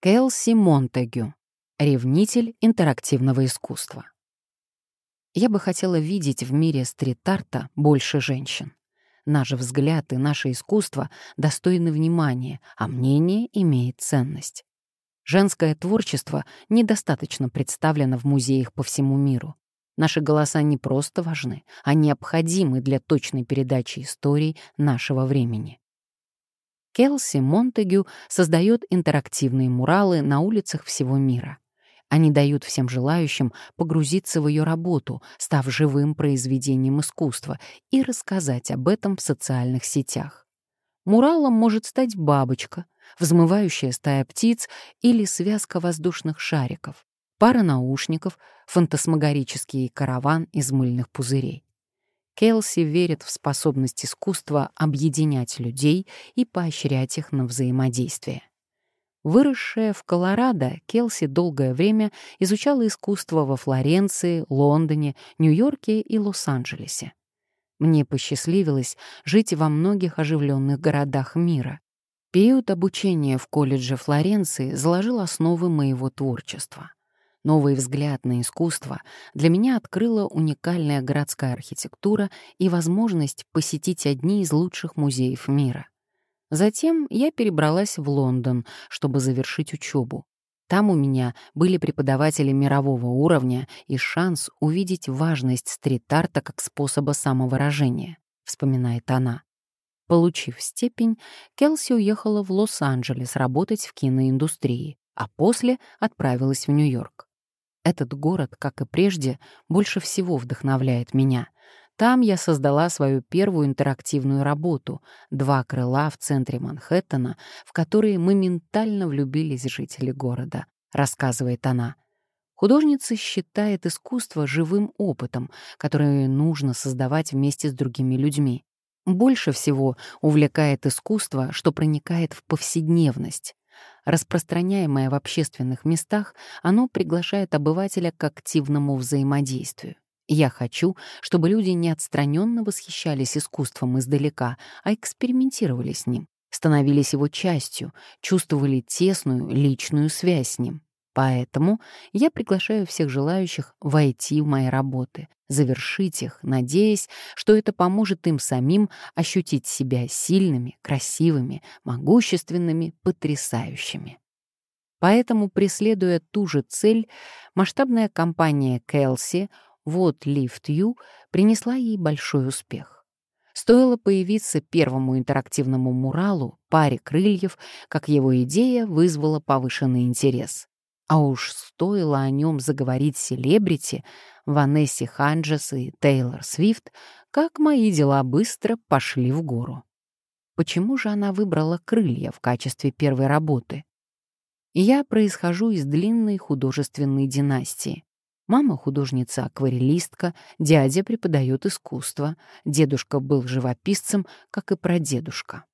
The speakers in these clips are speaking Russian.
Кэлси Монтегю, ревнитель интерактивного искусства. Я бы хотела видеть в мире стрит-арта больше женщин. Наш взгляд и наше искусство достойны внимания, а мнение имеет ценность. Женское творчество недостаточно представлено в музеях по всему миру. Наши голоса не просто важны, а необходимы для точной передачи историй нашего времени. Келси Монтегю создает интерактивные муралы на улицах всего мира. Они дают всем желающим погрузиться в ее работу, став живым произведением искусства, и рассказать об этом в социальных сетях. Муралом может стать бабочка, взмывающая стая птиц или связка воздушных шариков, пара наушников, фантасмагорический караван из мыльных пузырей. Келси верит в способность искусства объединять людей и поощрять их на взаимодействие. Выросшая в Колорадо, Келси долгое время изучала искусство во Флоренции, Лондоне, Нью-Йорке и Лос-Анджелесе. Мне посчастливилось жить во многих оживленных городах мира. Период обучения в колледже Флоренции заложил основы моего творчества. Новый взгляд на искусство для меня открыла уникальная городская архитектура и возможность посетить одни из лучших музеев мира. Затем я перебралась в Лондон, чтобы завершить учебу. Там у меня были преподаватели мирового уровня и шанс увидеть важность стрит-арта как способа самовыражения, вспоминает она. Получив степень, Келси уехала в Лос-Анджелес работать в киноиндустрии, а после отправилась в Нью-Йорк. Этот город, как и прежде, больше всего вдохновляет меня. Там я создала свою первую интерактивную работу «Два крыла» в центре Манхэттена, в которые моментально влюбились жители города, рассказывает она. Художница считает искусство живым опытом, который нужно создавать вместе с другими людьми. Больше всего увлекает искусство, что проникает в повседневность распространяемое в общественных местах, оно приглашает обывателя к активному взаимодействию. Я хочу, чтобы люди не отстраненно восхищались искусством издалека, а экспериментировали с ним, становились его частью, чувствовали тесную личную связь с ним. Поэтому я приглашаю всех желающих войти в мои работы, завершить их, надеясь, что это поможет им самим ощутить себя сильными, красивыми, могущественными, потрясающими. Поэтому, преследуя ту же цель, масштабная компания Келси «Вот Lift You» принесла ей большой успех. Стоило появиться первому интерактивному муралу «Паре крыльев», как его идея вызвала повышенный интерес. А уж стоило о нем заговорить селебрити, Ванессе Ханджес и Тейлор Свифт, как мои дела быстро пошли в гору. Почему же она выбрала крылья в качестве первой работы? Я происхожу из длинной художественной династии. Мама художница-акварелистка, дядя преподает искусство, дедушка был живописцем, как и прадедушка.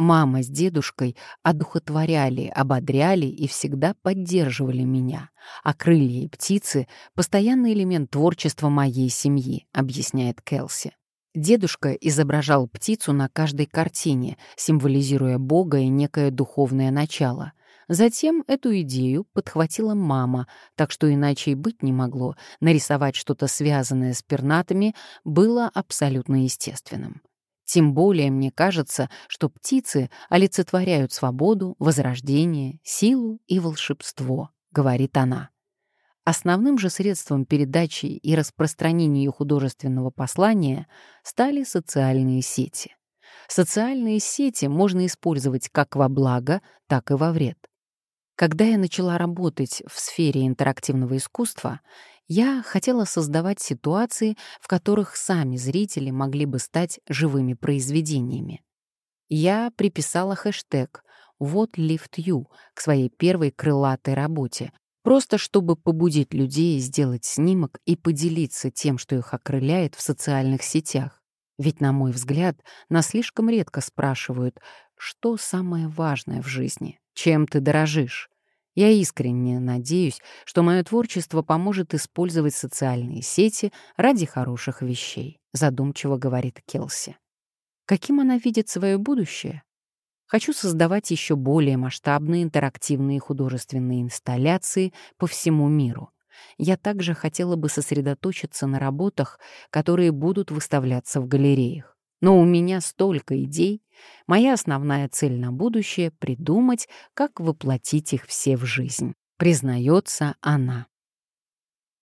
Мама с дедушкой одухотворяли, ободряли и всегда поддерживали меня. А крылья и птицы — постоянный элемент творчества моей семьи, объясняет Келси. Дедушка изображал птицу на каждой картине, символизируя Бога и некое духовное начало. Затем эту идею подхватила мама, так что иначе и быть не могло. Нарисовать что-то связанное с пернатами было абсолютно естественным. Тем более мне кажется, что птицы олицетворяют свободу, возрождение, силу и волшебство, говорит она. Основным же средством передачи и распространения ее художественного послания стали социальные сети. Социальные сети можно использовать как во благо, так и во вред. Когда я начала работать в сфере интерактивного искусства, я хотела создавать ситуации, в которых сами зрители могли бы стать живыми произведениями. Я приписала хэштег «Вот лифт ю» к своей первой крылатой работе, просто чтобы побудить людей сделать снимок и поделиться тем, что их окрыляет в социальных сетях. Ведь, на мой взгляд, нас слишком редко спрашивают, что самое важное в жизни, чем ты дорожишь. Я искренне надеюсь, что мое творчество поможет использовать социальные сети ради хороших вещей, задумчиво говорит Келси. Каким она видит свое будущее? Хочу создавать еще более масштабные интерактивные художественные инсталляции по всему миру. Я также хотела бы сосредоточиться на работах, которые будут выставляться в галереях. Но у меня столько идей. Моя основная цель на будущее — придумать, как воплотить их все в жизнь. Признается она.